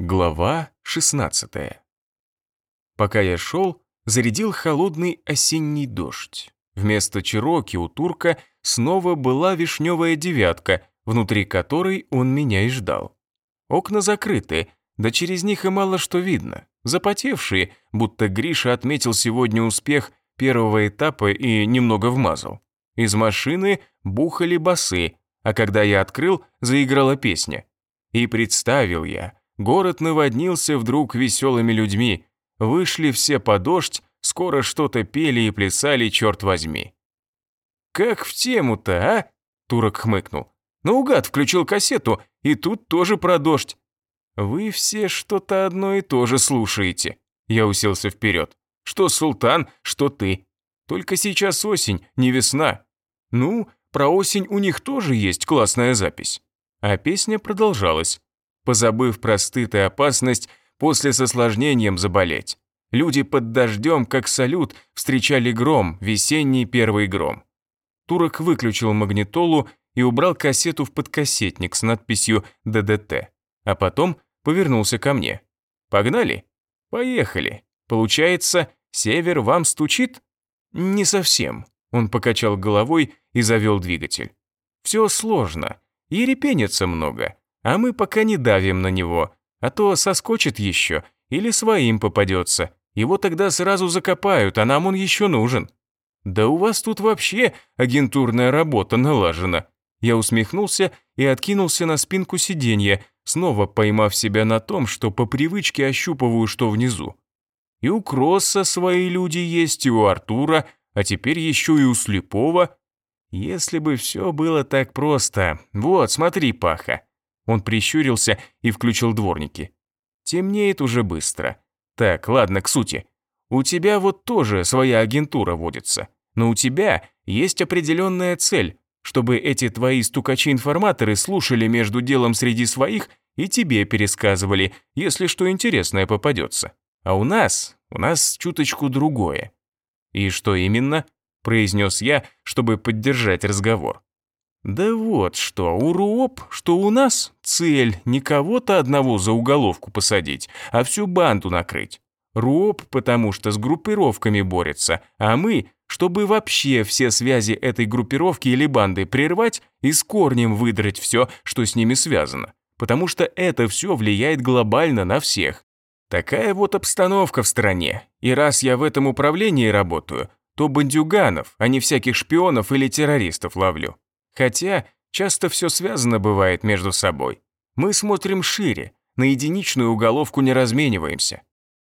Глава 16 Пока я шел, зарядил холодный осенний дождь. Вместо Чироки у турка снова была вишневая девятка, внутри которой он меня и ждал. Окна закрыты, да через них и мало что видно. Запотевшие, будто Гриша отметил сегодня успех первого этапа и немного вмазал. Из машины бухали басы, а когда я открыл, заиграла песня. И представил я, Город наводнился вдруг веселыми людьми. Вышли все по дождь, скоро что-то пели и плясали, черт возьми. «Как в тему-то, а?» – Турок хмыкнул. «Наугад включил кассету, и тут тоже про дождь». «Вы все что-то одно и то же слушаете». Я уселся вперед. «Что султан, что ты. Только сейчас осень, не весна. Ну, про осень у них тоже есть классная запись». А песня продолжалась позабыв про стыд и опасность, после с осложнением заболеть. Люди под дождем, как салют, встречали гром, весенний первый гром. Турок выключил магнитолу и убрал кассету в подкассетник с надписью «ДДТ», а потом повернулся ко мне. «Погнали? Поехали. Получается, север вам стучит?» «Не совсем», — он покачал головой и завел двигатель. «Все сложно, и репенится много, а мы пока не давим на него, а то соскочит еще или своим попадется. Его тогда сразу закопают, а нам он еще нужен. Да у вас тут вообще агентурная работа налажена. Я усмехнулся и откинулся на спинку сиденья, снова поймав себя на том, что по привычке ощупываю, что внизу. И у Кросса свои люди есть, и у Артура, а теперь еще и у Слепого. Если бы все было так просто. Вот, смотри, Паха. Он прищурился и включил дворники. Темнеет уже быстро. Так, ладно, к сути. У тебя вот тоже своя агентура водится. Но у тебя есть определенная цель, чтобы эти твои стукачи-информаторы слушали между делом среди своих и тебе пересказывали, если что интересное попадется. А у нас, у нас чуточку другое. И что именно? произнес я, чтобы поддержать разговор. Да вот что, у РУОП, что у нас цель не кого-то одного за уголовку посадить, а всю банду накрыть. РУОП потому что с группировками борется, а мы, чтобы вообще все связи этой группировки или банды прервать и с корнем выдрать все, что с ними связано. Потому что это все влияет глобально на всех. Такая вот обстановка в стране. И раз я в этом управлении работаю, то бандюганов, а не всяких шпионов или террористов ловлю. Хотя часто все связано бывает между собой. Мы смотрим шире, на единичную уголовку не размениваемся.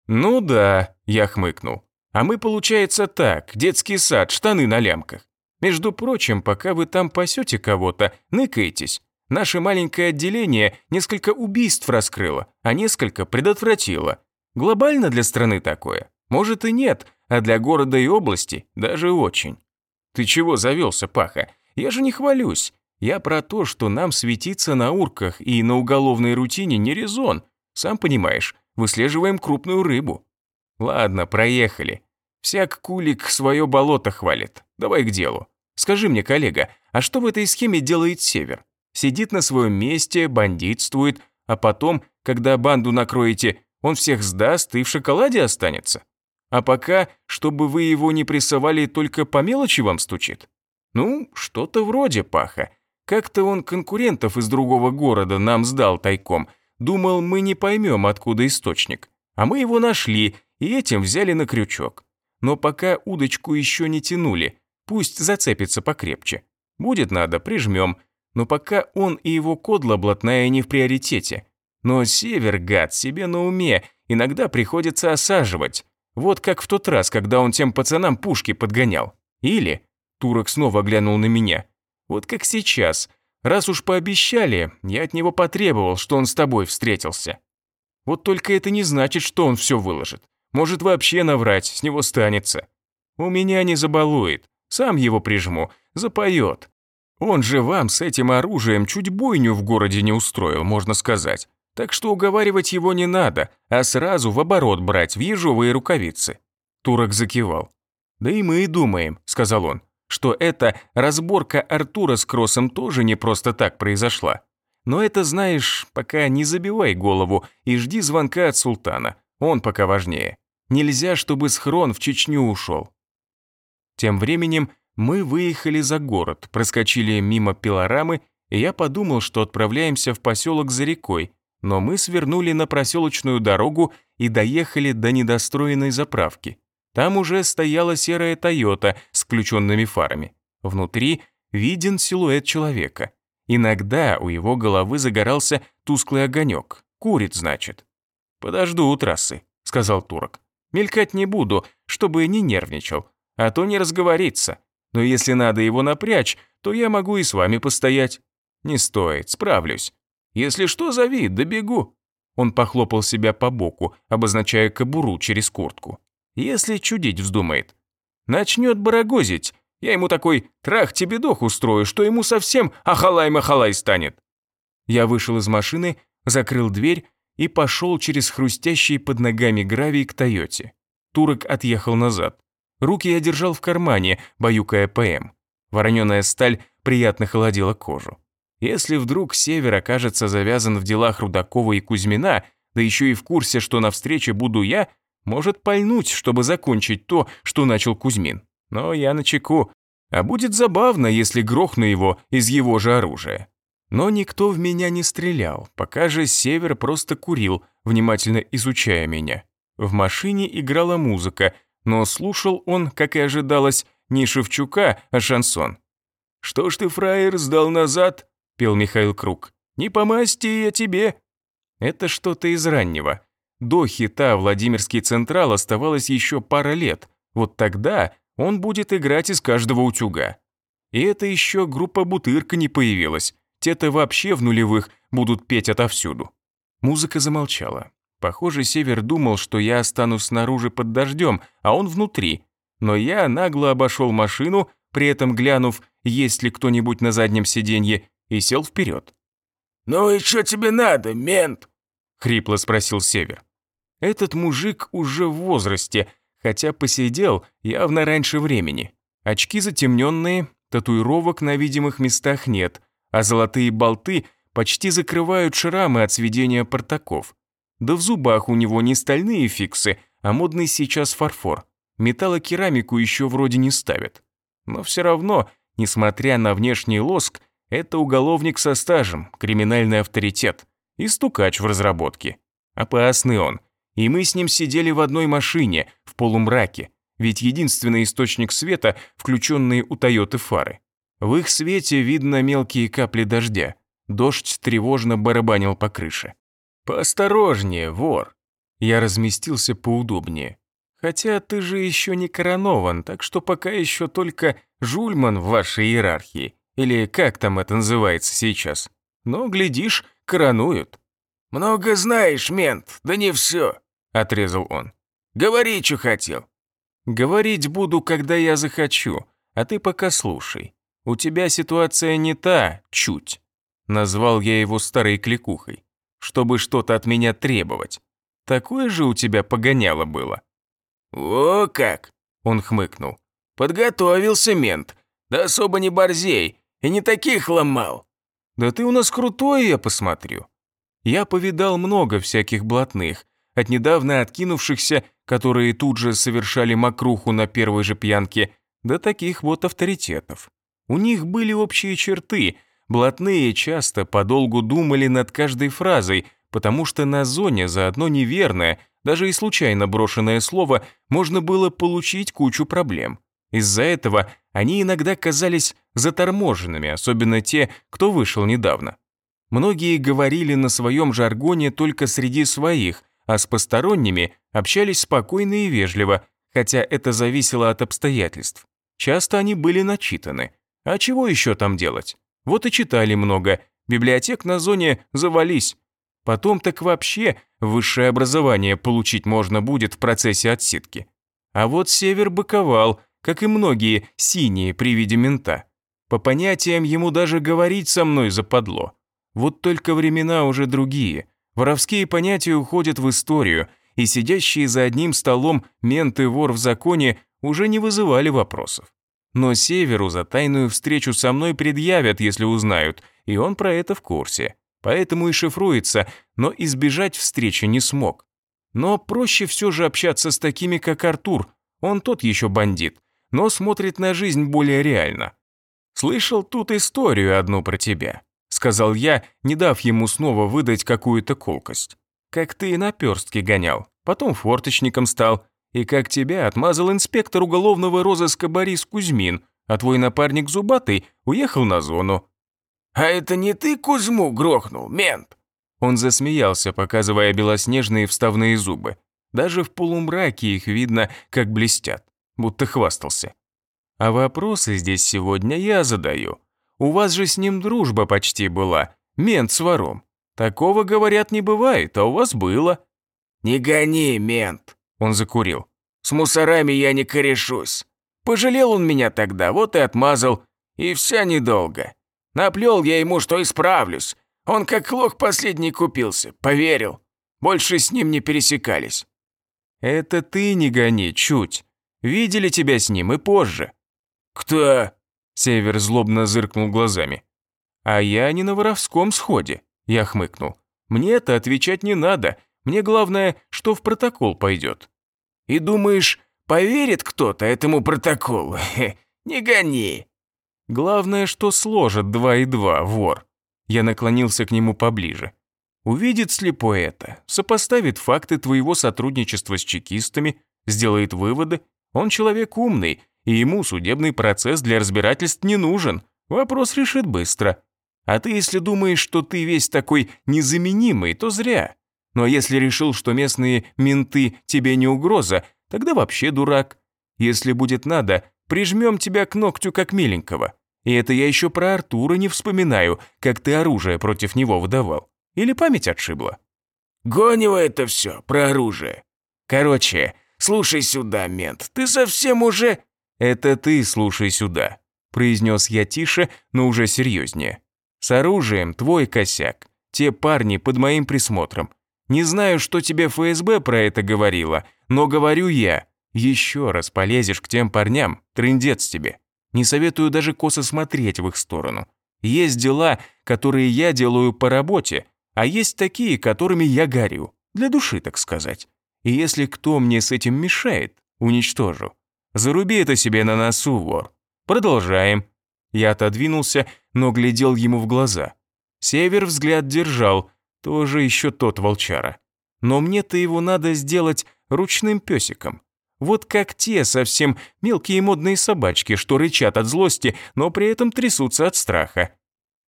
Ну да, я хмыкнул. А мы, получается, так, детский сад, штаны на лямках. Между прочим, пока вы там пасете кого-то, ныкаетесь. Наше маленькое отделение несколько убийств раскрыло, а несколько предотвратило. Глобально для страны такое? Может и нет, а для города и области даже очень. Ты чего завелся, Паха? Я же не хвалюсь. Я про то, что нам светиться на урках и на уголовной рутине не резон. Сам понимаешь, выслеживаем крупную рыбу. Ладно, проехали. Всяк кулик свое болото хвалит. Давай к делу. Скажи мне, коллега, а что в этой схеме делает Север? Сидит на своем месте, бандитствует, а потом, когда банду накроете, он всех сдаст и в шоколаде останется? А пока, чтобы вы его не прессовали, только по мелочи вам стучит? Ну, что-то вроде Паха. Как-то он конкурентов из другого города нам сдал тайком. Думал, мы не поймем, откуда источник. А мы его нашли и этим взяли на крючок. Но пока удочку еще не тянули, пусть зацепится покрепче. Будет надо, прижмем. Но пока он и его кодла блатная не в приоритете. Но север, гад, себе на уме, иногда приходится осаживать. Вот как в тот раз, когда он тем пацанам пушки подгонял. Или Турок снова глянул на меня. «Вот как сейчас. Раз уж пообещали, я от него потребовал, что он с тобой встретился. Вот только это не значит, что он все выложит. Может вообще наврать, с него станется. У меня не забалует. Сам его прижму, запоет. Он же вам с этим оружием чуть бойню в городе не устроил, можно сказать. Так что уговаривать его не надо, а сразу в оборот брать в ежовые рукавицы». Турок закивал. «Да и мы думаем», — сказал он что эта разборка Артура с Кроссом тоже не просто так произошла. Но это, знаешь, пока не забивай голову и жди звонка от султана. Он пока важнее. Нельзя, чтобы схрон в Чечню ушел. Тем временем мы выехали за город, проскочили мимо пилорамы, и я подумал, что отправляемся в поселок за рекой, но мы свернули на проселочную дорогу и доехали до недостроенной заправки. Там уже стояла серая «Тойота» с включенными фарами. Внутри виден силуэт человека. Иногда у его головы загорался тусклый огонек. Курит, значит. «Подожду у трассы», — сказал турок. «Мелькать не буду, чтобы не нервничал, а то не разговорится. Но если надо его напрячь, то я могу и с вами постоять». «Не стоит, справлюсь. Если что, зови, добегу». Он похлопал себя по боку, обозначая кобуру через куртку. «Если чудить вздумает. Начнет барагозить, я ему такой трах тебе дох устрою, что ему совсем ахалай-махалай станет». Я вышел из машины, закрыл дверь и пошел через хрустящий под ногами гравий к Тойоте. Турок отъехал назад. Руки я держал в кармане, баюкая ПМ. Вороненая сталь приятно холодила кожу. Если вдруг Север окажется завязан в делах Рудакова и Кузьмина, да еще и в курсе, что на встрече буду я, может пальнуть, чтобы закончить то, что начал Кузьмин. Но я на чеку. А будет забавно, если грохну его из его же оружия. Но никто в меня не стрелял, пока же Север просто курил, внимательно изучая меня. В машине играла музыка, но слушал он, как и ожидалось, не Шевчука, а шансон. «Что ж ты, фраер, сдал назад?» – пел Михаил Круг. «Не по масти я тебе». Это что-то из раннего. До хита «Владимирский Централ» оставалось еще пара лет. Вот тогда он будет играть из каждого утюга. И это еще группа «Бутырка» не появилась. Те-то вообще в нулевых будут петь отовсюду. Музыка замолчала. Похоже, Север думал, что я останусь снаружи под дождем, а он внутри. Но я нагло обошел машину, при этом глянув, есть ли кто-нибудь на заднем сиденье, и сел вперед. «Ну и что тебе надо, мент?» — хрипло спросил Север. Этот мужик уже в возрасте, хотя посидел явно раньше времени. Очки затемненные, татуировок на видимых местах нет, а золотые болты почти закрывают шрамы от сведения портаков. Да в зубах у него не стальные фиксы, а модный сейчас фарфор. Металлокерамику еще вроде не ставят. Но все равно, несмотря на внешний лоск, это уголовник со стажем, криминальный авторитет и стукач в разработке. Опасный он, и мы с ним сидели в одной машине, в полумраке, ведь единственный источник света – включенные у Тойоты фары. В их свете видно мелкие капли дождя. Дождь тревожно барабанил по крыше. «Поосторожнее, вор!» Я разместился поудобнее. «Хотя ты же еще не коронован, так что пока еще только жульман в вашей иерархии, или как там это называется сейчас. Но, глядишь, коронуют». «Много знаешь, мент, да не все отрезал он. «Говори, что хотел». «Говорить буду, когда я захочу, а ты пока слушай. У тебя ситуация не та, чуть». Назвал я его старой кликухой, чтобы что-то от меня требовать. Такое же у тебя погоняло было. «О как!» – он хмыкнул. «Подготовился мент, да особо не борзей, и не таких ломал». «Да ты у нас крутой, я посмотрю». Я повидал много всяких блатных, от недавно откинувшихся, которые тут же совершали мокруху на первой же пьянке, до таких вот авторитетов. У них были общие черты, блатные часто подолгу думали над каждой фразой, потому что на зоне за одно неверное, даже и случайно брошенное слово можно было получить кучу проблем. Из-за этого они иногда казались заторможенными, особенно те, кто вышел недавно. Многие говорили на своем жаргоне только среди своих, а с посторонними общались спокойно и вежливо, хотя это зависело от обстоятельств. Часто они были начитаны. А чего еще там делать? Вот и читали много, библиотек на зоне завались. Потом так вообще высшее образование получить можно будет в процессе отсидки. А вот север быковал, как и многие синие при виде мента. По понятиям ему даже говорить со мной западло. Вот только времена уже другие – Воровские понятия уходят в историю, и сидящие за одним столом менты вор в законе уже не вызывали вопросов. Но Северу за тайную встречу со мной предъявят, если узнают, и он про это в курсе. Поэтому и шифруется, но избежать встречи не смог. Но проще все же общаться с такими, как Артур. Он тот еще бандит, но смотрит на жизнь более реально. «Слышал тут историю одну про тебя», — сказал я, не дав ему снова выдать какую-то колкость. «Как ты наперстки гонял, потом форточником стал, и как тебя отмазал инспектор уголовного розыска Борис Кузьмин, а твой напарник Зубатый уехал на зону». «А это не ты Кузьму грохнул, мент?» Он засмеялся, показывая белоснежные вставные зубы. Даже в полумраке их видно, как блестят, будто хвастался. А вопросы здесь сегодня я задаю. У вас же с ним дружба почти была, мент с вором. Такого, говорят, не бывает, а у вас было. «Не гони, мент!» Он закурил. «С мусорами я не корешусь. Пожалел он меня тогда, вот и отмазал. И вся недолго. Наплел я ему, что исправлюсь. Он как лох последний купился, поверил. Больше с ним не пересекались». «Это ты не гони, чуть. Видели тебя с ним и позже». «Кто?» Север злобно зыркнул глазами. «А я не на воровском сходе», я хмыкнул. «Мне это отвечать не надо. Мне главное, что в протокол пойдет». «И думаешь, поверит кто-то этому протоколу? Не гони!» «Главное, что сложат два и два, вор». Я наклонился к нему поближе. Увидит слепой это, сопоставит факты твоего сотрудничества с чекистами, сделает выводы. Он человек умный, и ему судебный процесс для разбирательств не нужен. Вопрос решит быстро. А ты, если думаешь, что ты весь такой незаменимый, то зря. Но если решил, что местные менты тебе не угроза, тогда вообще дурак. Если будет надо, прижмем тебя к ногтю как миленького. И это я еще про Артура не вспоминаю, как ты оружие против него выдавал. Или память отшибла? Гонево это все, про оружие. Короче, слушай сюда, мент, ты совсем уже... Это ты слушай сюда, произнес я тише, но уже серьезнее. С оружием твой косяк. Те парни под моим присмотром. Не знаю, что тебе ФСБ про это говорила, но говорю я. Еще раз полезешь к тем парням, трындец тебе. Не советую даже косо смотреть в их сторону. Есть дела, которые я делаю по работе, а есть такие, которыми я горю. Для души, так сказать. И если кто мне с этим мешает, уничтожу. Заруби это себе на носу, вор. Продолжаем. Я отодвинулся, но глядел ему в глаза. Север взгляд держал, тоже еще тот волчара. Но мне-то его надо сделать ручным песиком. Вот как те совсем мелкие модные собачки, что рычат от злости, но при этом трясутся от страха.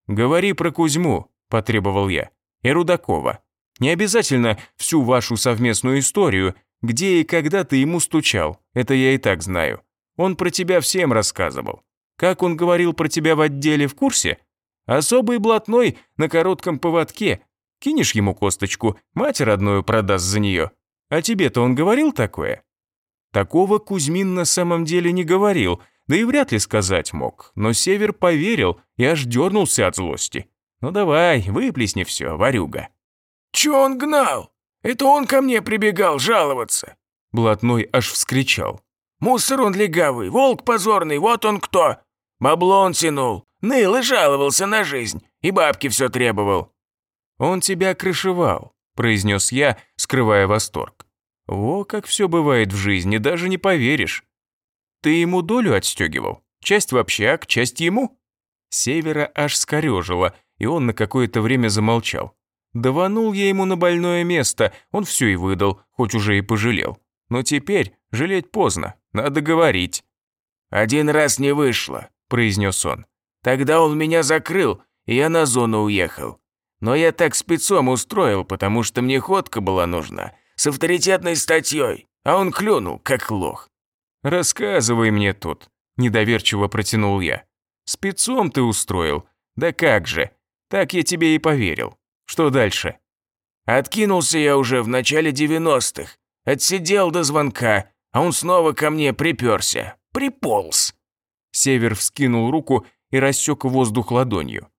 «Говори про Кузьму», – потребовал я, – «и Рудакова. Не обязательно всю вашу совместную историю, где и когда ты ему стучал, это я и так знаю. Он про тебя всем рассказывал. Как он говорил про тебя в отделе в курсе? Особый блатной на коротком поводке. Кинешь ему косточку, мать родную продаст за нее. А тебе-то он говорил такое? Такого Кузьмин на самом деле не говорил, да и вряд ли сказать мог. Но Север поверил и аж дернулся от злости. Ну давай, выплесни все, варюга. Че он гнал? Это он ко мне прибегал жаловаться. Блатной аж вскричал. Мусор он легавый, волк позорный, вот он кто. Бабло он тянул, ныл и жаловался на жизнь, и бабки все требовал». «Он тебя крышевал», – произнес я, скрывая восторг. «Во, как все бывает в жизни, даже не поверишь. Ты ему долю отстегивал? Часть в общак, часть ему?» Севера аж скорежило, и он на какое-то время замолчал. Даванул я ему на больное место, он все и выдал, хоть уже и пожалел. Но теперь жалеть поздно, надо говорить. «Один раз не вышло», произнес он. «Тогда он меня закрыл, и я на зону уехал. Но я так спецом устроил, потому что мне ходка была нужна, с авторитетной статьей, а он клюнул, как лох». «Рассказывай мне тут», – недоверчиво протянул я. «Спецом ты устроил? Да как же? Так я тебе и поверил. Что дальше?» «Откинулся я уже в начале девяностых. Отсидел до звонка, а он снова ко мне приперся. Приполз. Север вскинул руку и рассек воздух ладонью.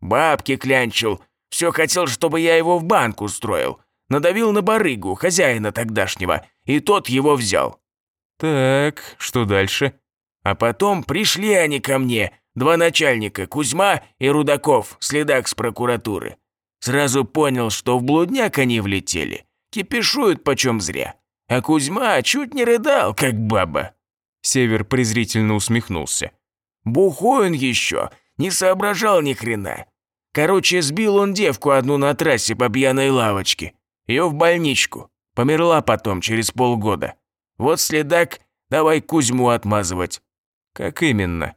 «Бабки клянчил. Все хотел, чтобы я его в банк устроил. Надавил на барыгу, хозяина тогдашнего, и тот его взял». «Так, что дальше?» «А потом пришли они ко мне, два начальника, Кузьма и Рудаков, следак с прокуратуры. Сразу понял, что в блудняк они влетели. Кипишуют почем зря. А Кузьма чуть не рыдал, как баба». Север презрительно усмехнулся. «Бухой он еще, не соображал ни хрена. Короче, сбил он девку одну на трассе по пьяной лавочке. Ее в больничку. Померла потом, через полгода. Вот следак, давай Кузьму отмазывать». «Как именно?»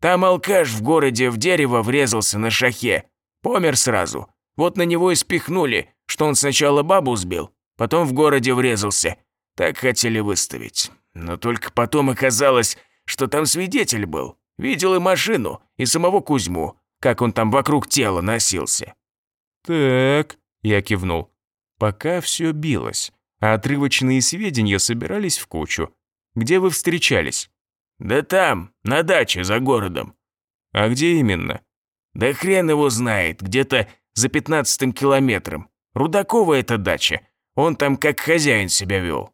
«Там алкаш в городе в дерево врезался на шахе. Помер сразу. Вот на него и спихнули, что он сначала бабу сбил, потом в городе врезался. Так хотели выставить. Но только потом оказалось, что там свидетель был. Видел и машину, и самого Кузьму, как он там вокруг тела носился. «Так», — я кивнул. Пока все билось, а отрывочные сведения собирались в кучу. Где вы встречались? «Да там, на даче за городом». «А где именно?» «Да хрен его знает, где-то за пятнадцатым километром. Рудакова это дача. Он там как хозяин себя вел».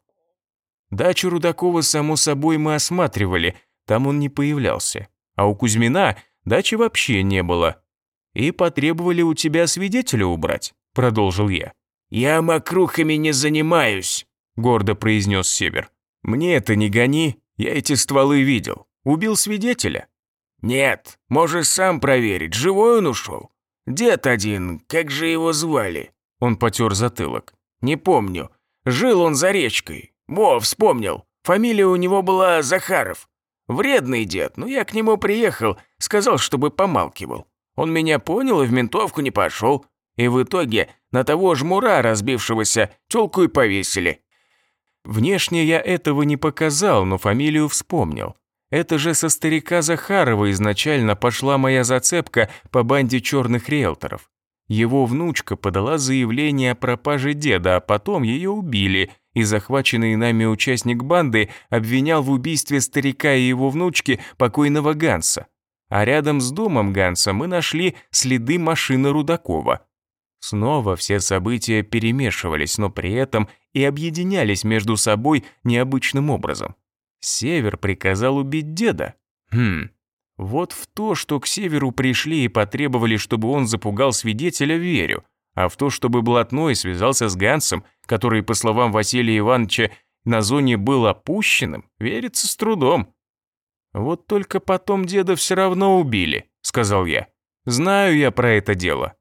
Дачу Рудакова, само собой, мы осматривали, там он не появлялся. А у Кузьмина дачи вообще не было. И потребовали у тебя свидетеля убрать, продолжил я. «Я мокрухами не занимаюсь», – гордо произнес Север. «Мне это не гони, я эти стволы видел. Убил свидетеля?» «Нет, можешь сам проверить, живой он ушел. Дед один, как же его звали?» Он потер затылок. «Не помню. Жил он за речкой. Во, вспомнил. Фамилия у него была Захаров. Вредный дед, но я к нему приехал, сказал, чтобы помалкивал. Он меня понял и в ментовку не пошел. И в итоге на того жмура, разбившегося, тёлку и повесили». Внешне я этого не показал, но фамилию вспомнил. Это же со старика Захарова изначально пошла моя зацепка по банде черных риэлторов. Его внучка подала заявление о пропаже деда, а потом ее убили, и захваченный нами участник банды обвинял в убийстве старика и его внучки покойного Ганса. А рядом с домом Ганса мы нашли следы машины Рудакова. Снова все события перемешивались, но при этом и объединялись между собой необычным образом. Север приказал убить деда. Хм, вот в то, что к Северу пришли и потребовали, чтобы он запугал свидетеля, верю. А в то, чтобы Блатной связался с Гансом, который, по словам Василия Ивановича, на зоне был опущенным, верится с трудом. «Вот только потом деда все равно убили», — сказал я. «Знаю я про это дело».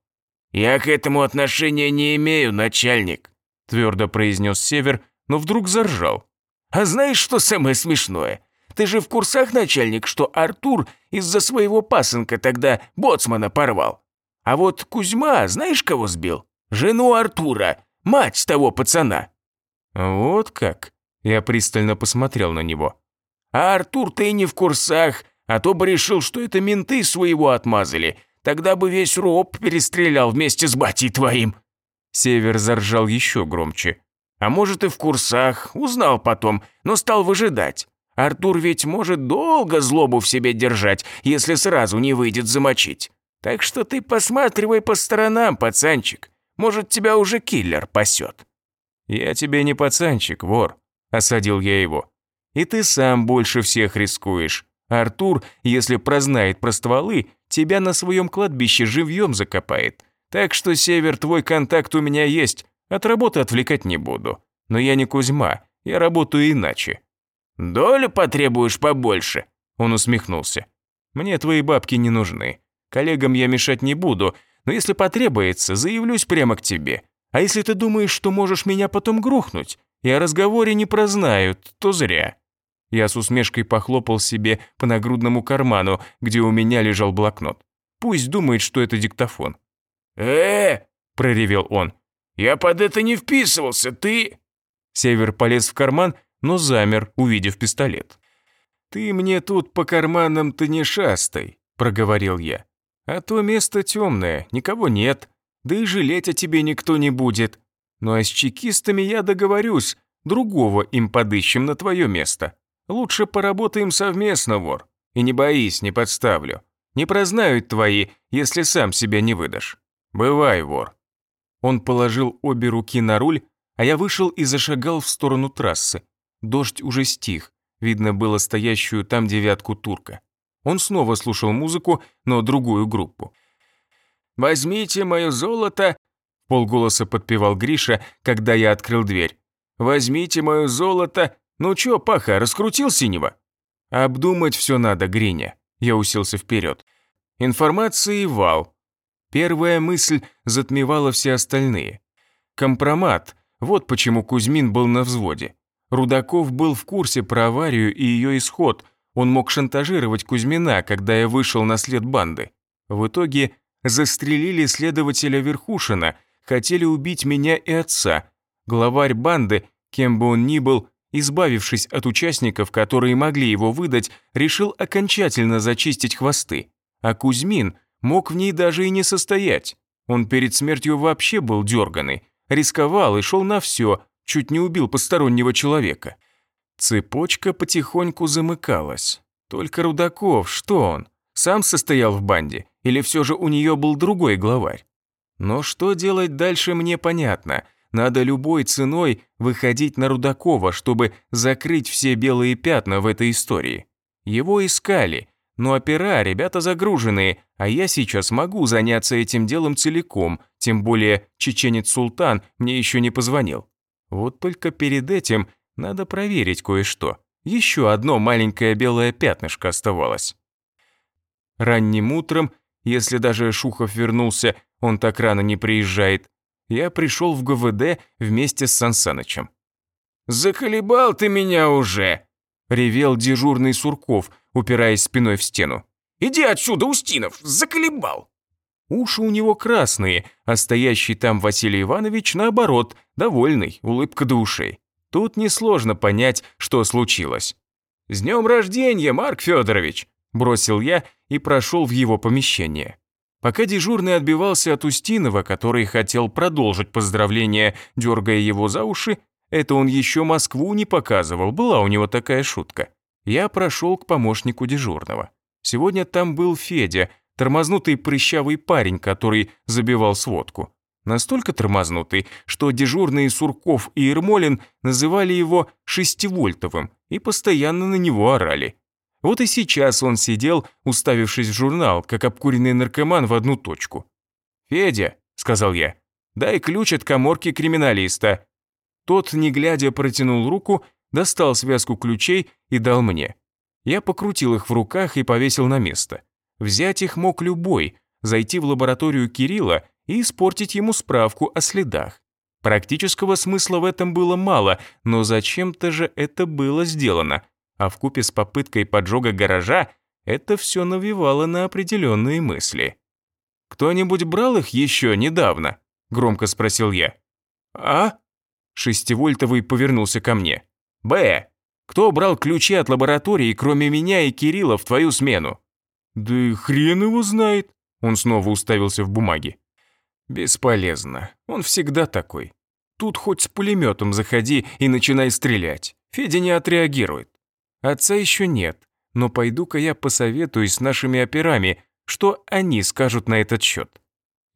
«Я к этому отношения не имею, начальник», — твердо произнес Север, но вдруг заржал. «А знаешь, что самое смешное? Ты же в курсах, начальник, что Артур из-за своего пасынка тогда боцмана порвал. А вот Кузьма, знаешь, кого сбил? Жену Артура, мать того пацана». «Вот как?» Я пристально посмотрел на него. «А Артур ты не в курсах, а то бы решил, что это менты своего отмазали. Тогда бы весь роб перестрелял вместе с батей твоим». Север заржал еще громче. «А может и в курсах, узнал потом, но стал выжидать. Артур ведь может долго злобу в себе держать, если сразу не выйдет замочить. Так что ты посматривай по сторонам, пацанчик. Может, тебя уже киллер пасет». «Я тебе не пацанчик, вор», – осадил я его. «И ты сам больше всех рискуешь. Артур, если прознает про стволы, тебя на своем кладбище живьем закопает. Так что, Север, твой контакт у меня есть, от работы отвлекать не буду. Но я не Кузьма, я работаю иначе». «Долю потребуешь побольше?» Он усмехнулся. «Мне твои бабки не нужны. Коллегам я мешать не буду, но если потребуется, заявлюсь прямо к тебе. А если ты думаешь, что можешь меня потом грохнуть, и о разговоре не прознают, то зря». Я с усмешкой похлопал себе по нагрудному карману, где у меня лежал блокнот. Пусть думает, что это диктофон. э проревел он. «Я под это не вписывался, ты...» Север полез в карман, но замер, увидев пистолет. «Ты мне тут по карманам-то не шастай», — проговорил я. А то место темное, никого нет, да и жалеть о тебе никто не будет. Ну а с чекистами я договорюсь, другого им подыщем на твое место. Лучше поработаем совместно, вор. И не боись, не подставлю. Не прознают твои, если сам себя не выдашь. Бывай, вор». Он положил обе руки на руль, а я вышел и зашагал в сторону трассы. Дождь уже стих, видно было стоящую там девятку турка. Он снова слушал музыку, но другую группу. «Возьмите мое золото, — полголоса подпевал Гриша, когда я открыл дверь. «Возьмите мое золото. Ну чё, Паха, раскрутил синего?» «Обдумать все надо, Гриня». Я уселся вперед. Информации вал. Первая мысль затмевала все остальные. Компромат. Вот почему Кузьмин был на взводе. Рудаков был в курсе про аварию и ее исход. Он мог шантажировать Кузьмина, когда я вышел на след банды. В итоге застрелили следователя Верхушина, хотели убить меня и отца. Главарь банды, кем бы он ни был, избавившись от участников, которые могли его выдать, решил окончательно зачистить хвосты. А Кузьмин мог в ней даже и не состоять. Он перед смертью вообще был дерганый, рисковал и шел на все, чуть не убил постороннего человека. Цепочка потихоньку замыкалась. Только Рудаков, что он? Сам состоял в банде? Или все же у нее был другой главарь? Но что делать дальше мне понятно. Надо любой ценой выходить на Рудакова, чтобы закрыть все белые пятна в этой истории. Его искали, но опера ребята загруженные, а я сейчас могу заняться этим делом целиком, тем более чеченец Султан мне еще не позвонил. Вот только перед этим надо проверить кое-что. Еще одно маленькое белое пятнышко оставалось. Ранним утром, если даже Шухов вернулся, он так рано не приезжает, я пришел в ГВД вместе с Сансанычем. «Заколебал ты меня уже!» – ревел дежурный Сурков, упираясь спиной в стену. «Иди отсюда, Устинов, заколебал!» Уши у него красные, а стоящий там Василий Иванович, наоборот, довольный, улыбка до ушей. Тут несложно понять, что случилось. «С днем рождения, Марк Федорович!» – бросил я и прошел в его помещение. Пока дежурный отбивался от Устинова, который хотел продолжить поздравление, дергая его за уши, это он еще Москву не показывал, была у него такая шутка. Я прошел к помощнику дежурного. Сегодня там был Федя, тормознутый прыщавый парень, который забивал сводку. Настолько тормознутый, что дежурные Сурков и Ермолин называли его «шестивольтовым» и постоянно на него орали. Вот и сейчас он сидел, уставившись в журнал, как обкуренный наркоман в одну точку. «Федя», — сказал я, — «дай ключ от коморки криминалиста». Тот, не глядя, протянул руку, достал связку ключей и дал мне. Я покрутил их в руках и повесил на место. Взять их мог любой, зайти в лабораторию Кирилла и испортить ему справку о следах. Практического смысла в этом было мало, но зачем-то же это было сделано — а в купе с попыткой поджога гаража это все навевало на определенные мысли. «Кто-нибудь брал их еще недавно?» – громко спросил я. «А?» Шестивольтовый повернулся ко мне. «Б. Кто брал ключи от лаборатории, кроме меня и Кирилла, в твою смену?» «Да хрен его знает», – он снова уставился в бумаге. «Бесполезно. Он всегда такой. Тут хоть с пулеметом заходи и начинай стрелять. Федя не отреагирует. Отца еще нет, но пойду-ка я посоветуюсь с нашими операми, что они скажут на этот счет.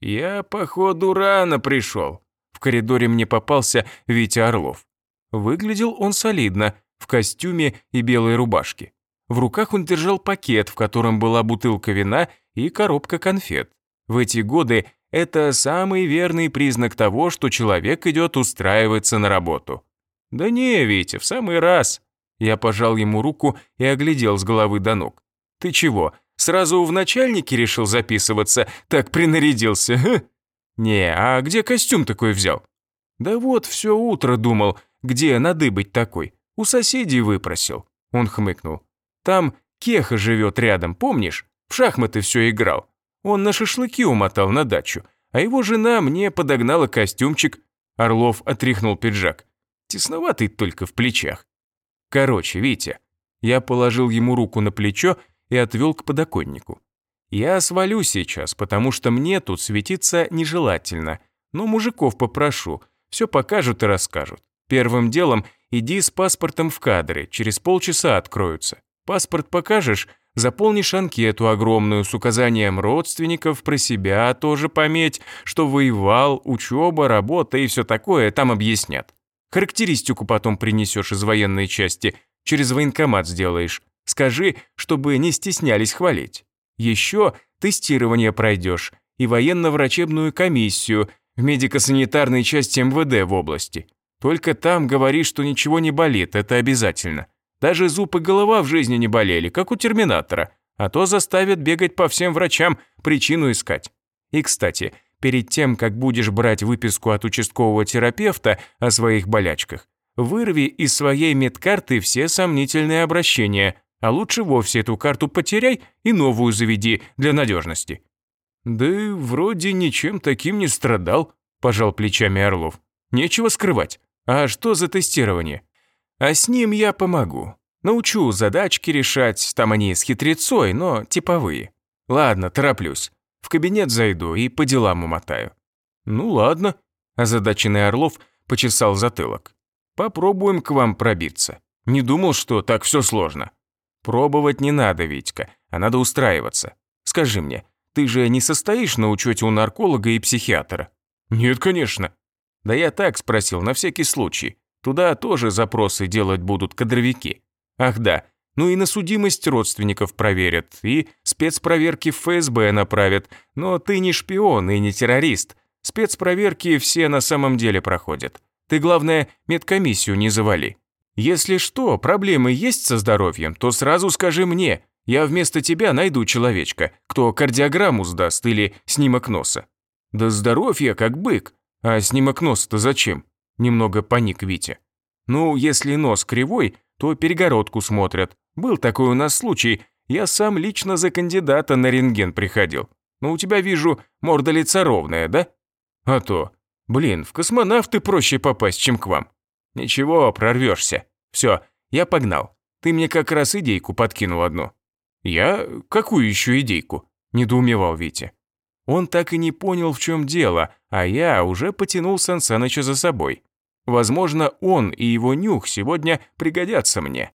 Я, походу, рано пришел. В коридоре мне попался Витя Орлов. Выглядел он солидно, в костюме и белой рубашке. В руках он держал пакет, в котором была бутылка вина и коробка конфет. В эти годы это самый верный признак того, что человек идет устраиваться на работу. Да не, Витя, в самый раз. Я пожал ему руку и оглядел с головы до ног. «Ты чего, сразу в начальнике решил записываться? Так принарядился, ха?» «Не, а где костюм такой взял?» «Да вот, все утро думал, где надыбыть такой. У соседей выпросил». Он хмыкнул. «Там Кеха живет рядом, помнишь? В шахматы все играл. Он на шашлыки умотал на дачу, а его жена мне подогнала костюмчик». Орлов отряхнул пиджак. Тесноватый только в плечах. Короче, Витя, я положил ему руку на плечо и отвел к подоконнику. Я свалю сейчас, потому что мне тут светиться нежелательно, но мужиков попрошу, все покажут и расскажут. Первым делом иди с паспортом в кадры, через полчаса откроются. Паспорт покажешь, заполнишь анкету огромную с указанием родственников, про себя тоже пометь, что воевал, учеба, работа и все такое, там объяснят. Характеристику потом принесешь из военной части, через военкомат сделаешь. Скажи, чтобы не стеснялись хвалить. Еще тестирование пройдешь и военно-врачебную комиссию. в медико-санитарной части МВД в области. Только там говори, что ничего не болит, это обязательно. Даже зуб и голова в жизни не болели, как у терминатора, а то заставят бегать по всем врачам, причину искать. И, кстати, перед тем, как будешь брать выписку от участкового терапевта о своих болячках, вырви из своей медкарты все сомнительные обращения, а лучше вовсе эту карту потеряй и новую заведи для надежности. «Да вроде ничем таким не страдал», – пожал плечами Орлов. «Нечего скрывать. А что за тестирование?» «А с ним я помогу. Научу задачки решать, там они с хитрецой, но типовые. Ладно, тороплюсь. В кабинет зайду и по делам умотаю». «Ну ладно», – озадаченный Орлов почесал затылок. «Попробуем к вам пробиться. Не думал, что так все сложно». «Пробовать не надо, Витька, а надо устраиваться. Скажи мне, ты же не состоишь на учете у нарколога и психиатра?» «Нет, конечно». «Да я так спросил, на всякий случай. Туда тоже запросы делать будут кадровики. Ах да, ну и на судимость родственников проверят, и спецпроверки ФСБ направят. Но ты не шпион и не террорист. Спецпроверки все на самом деле проходят. Ты, главное, медкомиссию не завали. Если что, проблемы есть со здоровьем, то сразу скажи мне, я вместо тебя найду человечка, кто кардиограмму сдаст или снимок носа». «Да здоровье как бык. А снимок носа-то зачем?» Немного паник Витя. «Ну, если нос кривой, то перегородку смотрят. Был такой у нас случай. Я сам лично за кандидата на рентген приходил. Но у тебя, вижу, морда лица ровная, да?» «А то. Блин, в космонавты проще попасть, чем к вам». «Ничего, прорвешься. Все, я погнал. Ты мне как раз идейку подкинул одну». «Я? Какую еще идейку?» – недоумевал Витя. Он так и не понял, в чем дело, а я уже потянул Сан Саныча за собой. Возможно, он и его нюх сегодня пригодятся мне.